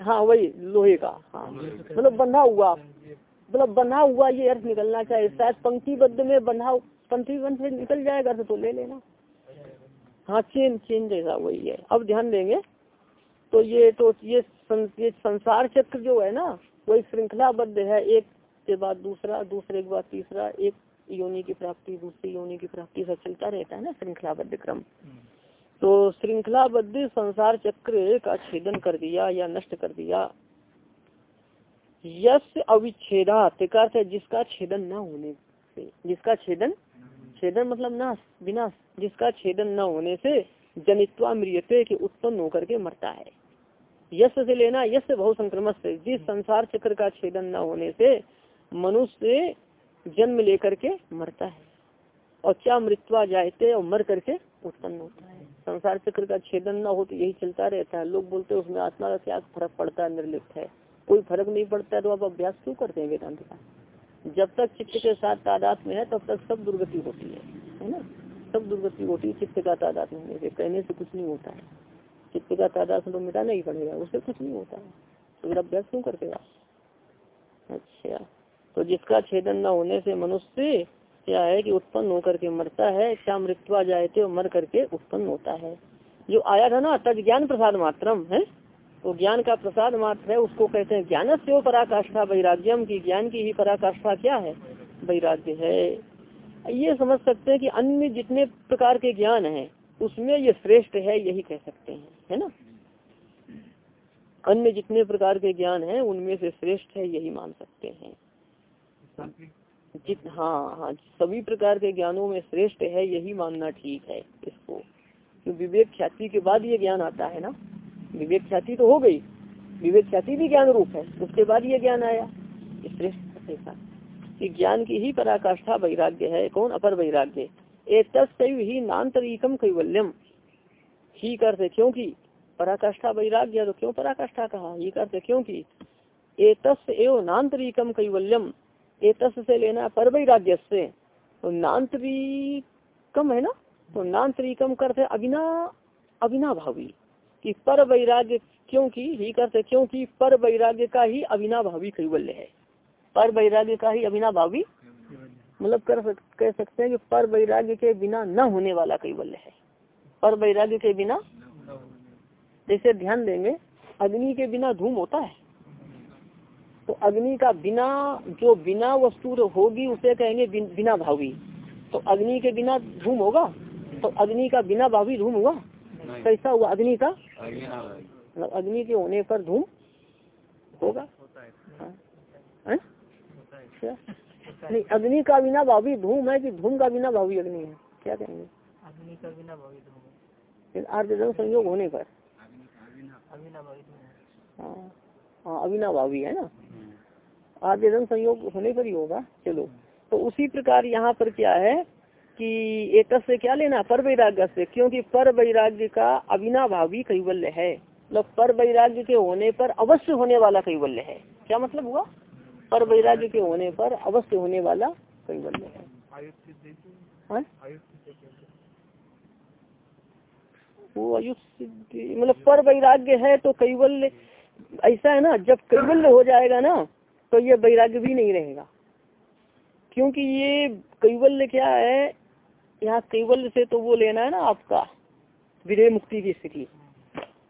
हाँ वही लोहे का। हाँ। मतलब बंधा हुआ। मतलब बंधा हुआ ये अर्थ निकलना चाहिए। शायद पंक्तिबद्ध में बंधा पंक्तिबद्ध से निकल जाएगा अर्थ तो ले लेना। हाँ चेन चेन जैसा वही है। अब ध्यान देंगे। तो ये तो ये, सं, ये संसार चक्र जो है ना वही श्रृंखलाबद्ध है। एक के बाद दूसरा दूसरे के बाद तीसरा। एक योनि की प्राप्ति दूसरी योनि की प्राप्ति सब चलता रहता है ना श्रृंखलाबद्ध क्रम। तो श्रृंखलाबद्ध संसार चक्र का छेदन कर दिया या नष्ट कर दिया। यश अविच्छेदा अर्थ है जिसका छेदन न होने से, जिसका छेदन छेदन मतलब नाश, विनाश, जिसका छेदन न होने से जनित्वा मृियते के उत्पन्न होकर के मरता है। यश से लेना यश बहु संक्रमण से जिस संसार चक्र का छेदन न होने से मनुष्य जन्म लेकर के मरता है और क्या मृत्यु जायते और मर करके उत्पन्न होता है। संसार चक्र का छेदन न हो तो यही चलता रहता है। लोग बोलते हैं, उसमें आत्मा का क्या फ़र्क पड़ता है, निर्लिप्त है? कोई फ़र्क नहीं पड़ता है तो आप अभ्यास क्यों करते हैं वेदांत का? जब तक चित्त के साथ तादाद में है, तब तक सब दुर्गति होती है है ना? सब दुर्गति होती है, चित्त का तादाद होने से कहने से कुछ नहीं होता है। चित्त का तादाद तो मिटाना ही पड़ेगा, उससे कुछ नहीं होता है। तो फिर अभ्यास क्यों करते अच्छा तो जिसका छेदन न होने से मनुष्य क्या है कि उत्पन्न होकर के मरता है, क्या मृत्यु जाए थे मर करके उत्पन्न होता है। जो आया था ना तज ज्ञान प्रसाद मात्रम, है? तो ज्ञान का प्रसाद मात्र है, उसको कहते हैं ज्ञान से वो पराकाष्ठा, वैराग्यम की ज्ञान की ही पराकाष्ठा क्या है? वैराग्य है। ये समझ सकते हैं कि अन्य जितने प्रकार के ज्ञान है, उसमें ये श्रेष्ठ है, यही कह सकते हैं, है ना? अन्य जितने प्रकार के ज्ञान है, उनमें से श्रेष्ठ है, यही मान सकते हैं। जित हाँ हाँ सभी प्रकार के ज्ञानों में श्रेष्ठ है, यही मानना ठीक है इसको। तो विवेक ख्याति के बाद ये ज्ञान आता है ना? विवेक ख्याति तो हो गई। विवेक ख्याति भी ज्ञान रूप है, उसके बाद ये ज्ञान आया। श्रेष्ठ कि ज्ञान की ही पराकाष्ठा वैराग्य है, कौन? अपर वैराग्य। एक ही नान्तरिकम कैवल्यम ही करते क्योंकि पराकाष्ठा वैराग्य तो क्यों पराकाष्ठा कहा? ही करते क्योंकि एक एवं नान्तरिकम कैवल्यम एक से लेना पर वैराग्य से तो नान्तरिकम है ना? तो नान्तरिकम करते अविना अविना भावी। कि पर वैराग्य क्योंकि ही करते क्योंकि पर वैराग्य का ही अविना भावी कैवल्य है। पर वैराग्य का ही अभिनाभावी मतलब कर सक, कह सकते हैं कि पर वैराग्य के बिना न होने वाला कैवल्य है। पर वैराग्य के बिना जैसे ध्यान देंगे अग्नि के बिना धूम होता है। तो अग्नि का बिना जो बिना वस्तु होगी उसे कहेंगे बिना भावी। तो अग्नि के बिना धूम होगा? तो अग्नि का बिना भावी धूम हुआ? कैसा हुआ अग्नि का? मतलब अग्नि के होने पर धूम होगा? हाँ? नहीं अग्नि का बिना भावी धूम है कि धूम का बिना भावी अग्नि है? क्या कहेंगे? अग्नि का बिना भावी धूम है। आर्द्र संयोग होने पर। हाँ। हाँ। भावी है ना? आद्य धन संयोग होने पर ही होगा। चलो। तो उसी प्रकार यहाँ पर क्या है कि एक से क्या लेना? पर वैराग्य से क्योंकि पर वैराग्य का अविनाभावी कैवल्य है। मतलब पर वैराग्य के होने पर अवश्य होने वाला कैवल्य है। क्या मतलब हुआ? पर वैराग्य के होने पर अवश्य होने वाला कैवल्य है। हाँ? वो सिद्धि मतलब पर वैराग्य है तो कैवल्य ऐसा है ना जब कैवल्य हो जाएगा ना तो ये वैराग्य भी नहीं रहेगा। क्योंकि ये कैवल्य क्या है, यहाँ कैवल्य से तो वो लेना है ना आपका विदय मुक्ति की स्थिति।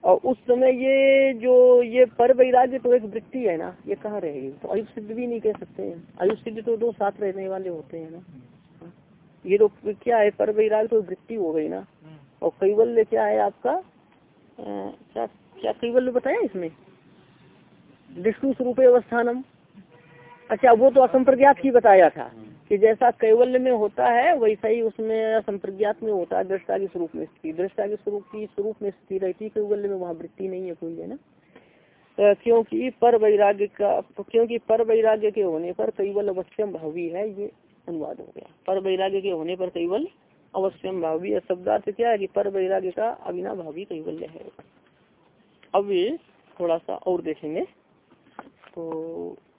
और उस समय ये जो ये पर वैराग्य तो एक वृत्ति है ना, ये कहाँ रहेगी? तो आयु सिद्ध भी नहीं कह सकते हैं। आयु सिद्ध तो दो साथ रहने वाले होते हैं ना। ये तो क्या है पर वैराग्य तो वृत्ति हो गई ना। और कैवल्य क्या है आपका? क्या क्या कैवल्य बताया इसमें? विष्णु स्वरूप अवस्थानम। अच्छा वो तो असंप्रज्ञात ही बताया था कि जैसा कैवल्य में होता है वैसा ही उसमें संप्रज्ञात में होता है दृष्टा के स्वरूप में स्थिति। दृष्टा के स्वरूप की स्वरूप में स्थिति रहती है कैवल्य में वहाँ वृत्ति नहीं है कोई है ना? तो क्योंकि पर वैराग्य का क्योंकि पर वैराग्य के होने पर कैवल अवश्यम भावी है ये अनुवाद हो गया। पर वैराग्य के होने पर कैवल अवश्यम भावी है। शब्दार्थ क्या है कि पर वैराग्य का अविना भावी कैवल्य है। अब ये थोड़ा सा और देखेंगे। तो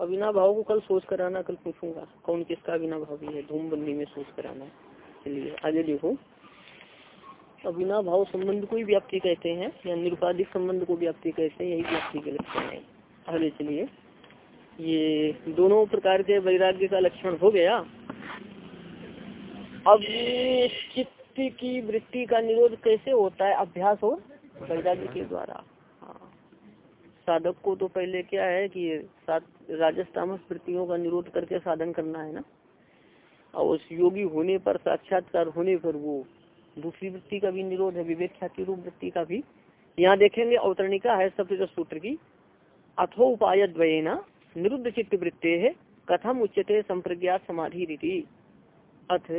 अविना भाव को कल सोच कराना कल पूछूँगा कौन किसका अविना भावी है धूम बंदी में सोच कराना चलिए, आगे देखो। अविना भाव संबंध को ही व्याप्ति कहते हैं, या निरुपाधिक संबंध को व्याप्ति कहते हैं, यही व्याप्ति के लक्षण है। आगे चलिए। ये दोनों प्रकार के वैराग्य का लक्षण हो गया। अब चित्त की वृत्ति का निरोध कैसे होता है? अभ्यास और वैराग्य के द्वारा। साधक को तो पहले क्या है कि राजस्थान वृत्तियों का निरोध करके साधन करना है ना? और उस योगी होने पर, साक्षात्कार होने पर वो दूसरी वृत्ति का भी निरोध है विवेक ख्याति रूप वृत्ति का भी। यहाँ देखेंगे अवतरणिका है सप्त सूत्र की। अथो उपाय द्वयना निरुद्ध चित्त वृत्ते है, कथम उच्चते संप्रज्ञात समाधि रीति। अथ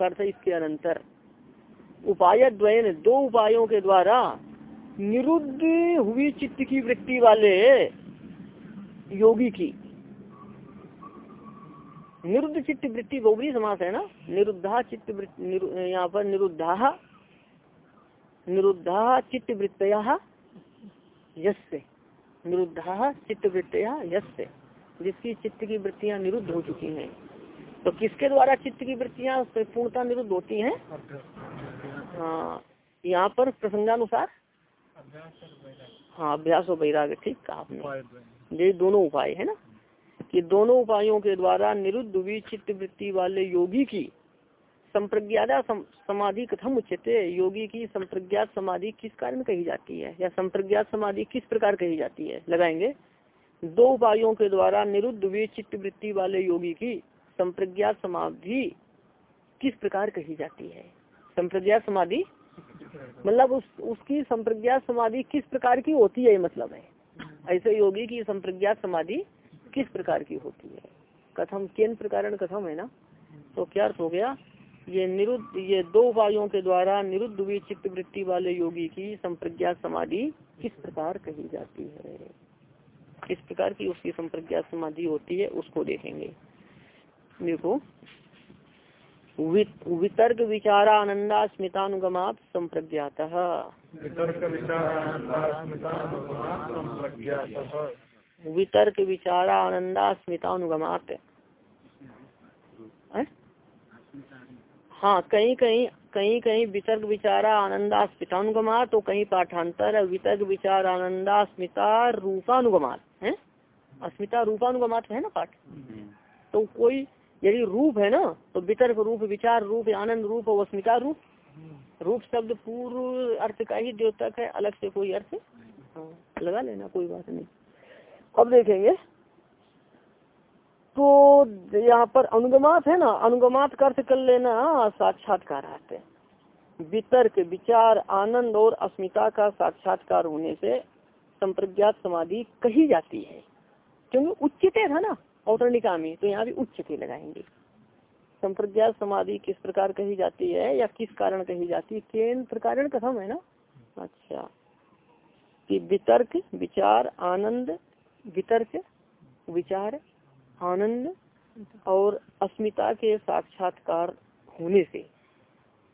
अर्थ इसके अनंतर। उपाय द्वयन दो उपायों के द्वारा निरुद्ध हुई चित्त की वृत्ति वाले योगी की। निरुद्ध चित्त वृत्ति बहुबरी समास है ना? निरुद्धा चित्त यहाँ पर निरुद्धा निरुद्धा चित्त वृत्तया यस्य। निरुद्धा चित्त वृत्तया यस्य। जिसकी चित्त की वृत्तियाँ निरुद्ध हो चुकी हैं। तो किसके द्वारा चित्त की वृत्तियाँ पूर्णता निरुद्ध होती हैं? हाँ यहाँ पर प्रसंगानुसार हाँ अभ्यास और वैराग्य ठीक कहा आपने। ये दोनों उपाय है ना? कि दोनों उपायों के द्वारा निरुद्ध हुई चित्त वृत्ति वाले योगी की संप्रज्ञादा सम, समाधि कथम उच्चते योगी की संप्रज्ञात समाधि किस कारण कही जाती है? या संप्रज्ञात समाधि किस प्रकार कही जाती है? लगाएँगे। दो उपायों के द्वारा निरुद्ध हुई चित्त वृत्ति वाले योगी की संप्रज्ञात समाधि किस प्रकार कही जाती है? संप्रज्ञात समाधि मतलब उस, उसकी संप्रज्ञात समाधि किस प्रकार की होती है मतलब है? ऐसे योगी की संप्रज्ञात समाधि किस प्रकार की होती है? कथम केन प्रकार कथम है ना? तो क्या अर्थ हो गया? ये निरुद्ध, ये दो उपायों के द्वारा निरुद्ध हुई चित्त वृत्ति वाले योगी की संप्रज्ञात समाधि किस प्रकार कही जाती है? किस प्रकार की उसकी संप्रज्ञात समाधि होती है, उसको देखेंगे। देखो वितर्क विचारा आनंदा स्मितानुगमात संप्रज्ञात। वितर्क विचारा आनंदा स्मितानुगमात हाँ कहीं कहीं कहीं कहीं वितर्क विचारा आनंदा स्मितानुगमात तो कहीं पाठांतर वितर्क विचार आनंदा स्मिता रूपानुगमात है? अस्मिता रूपानुगमात है ना पाठ? तो कोई यदि रूप है ना तो वितर्क रूप, विचार रूप, आनंद रूप और अस्मिता रूप रूप शब्द पूर्व अर्थ का ही द्योतक है, अलग से कोई अर्थ लगा लेना, कोई बात नहीं। अब देखेंगे। तो यहाँ पर अनुगमात है ना, अनुगमात का अर्थ कर लेना, साक्षात्कार आते वितर्क, विचार, आनंद और अस्मिता का साक्षात्कार होने से संप्रज्ञात समाधि कही जाती है। क्योंकि उच्चते था ना औतरणिका में तो यहाँ भी उच्चते लगाएँगे। संप्रज्ञात समाधि किस प्रकार कही जाती है या किस कारण कही जाती है? केन प्रकार कथम है ना? अच्छा। कि वितर्क, विचार, आनंद, वितर्क, विचार, आनंद और अस्मिता के साक्षात्कार होने से।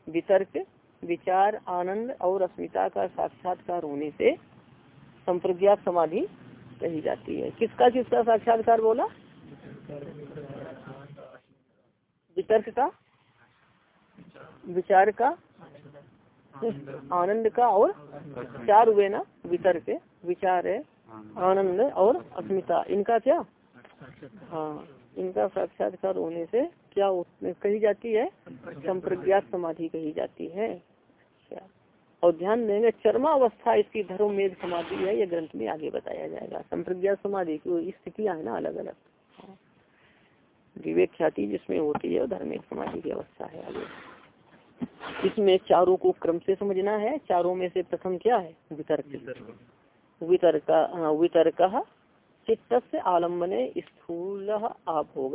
वितर्क, विचार, आनंद और अस्मिता का साक्षात्कार होने से संप्रज्ञात समाधि कही जाती है। किसका किसका साक्षात्कार बोला? वितर्क का? विचार का? आनंद का और चार हुए ना? वितर्क विचार है, आनंद और अस्मिता। इनका क्या? हाँ इनका साक्षात्कार होने से क्या कही जाती है? संप्रज्ञात समाधि कही जाती है। और ध्यान देंगे चरमा अवस्था इसकी धर्म समाधि है, ये ग्रंथ में आगे बताया जाएगा। संप्रज्ञात समाधि की स्थितियाँ है ना अलग अलग। विवेक ख्याति जिसमें होती है धर्म समाधि की अवस्था है आगे। इसमें चारों को क्रम से समझना है चारों में से प्रथम क्या है? वितर्क। वितर्क। वितर्क चित्त से आलम्बने स्थूल आभोग।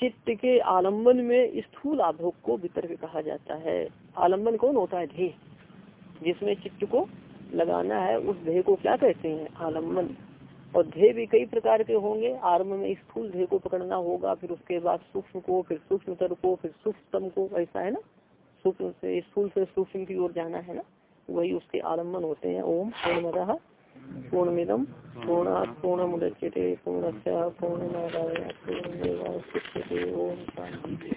चित्त के आलंबन में स्थूल आभोग को वितर्क कहा जाता है। आलंबन कौन होता है? ध्येय। जिसमें चित्त को लगाना है उस ध्येय को क्या कहते हैं? आलंबन। और ध्येय भी कई प्रकार के होंगे। आरंभ में स्थूल ध्येय को पकड़ना होगा, फिर उसके बाद सूक्ष्म को, फिर सूक्ष्मतर को, फिर सूक्ष्म को, ऐसा है ना? सूक्ष्म से स्थूल से सूक्ष्म की ओर जाना है ना? वही उसके आलंबन होते हैं। ओम पूर्णमद पूर्णमिदम पूर्णा पूर्ण मुदच्यते पूर्णस्य पूर्णमादाय पूर्ण ओम शांति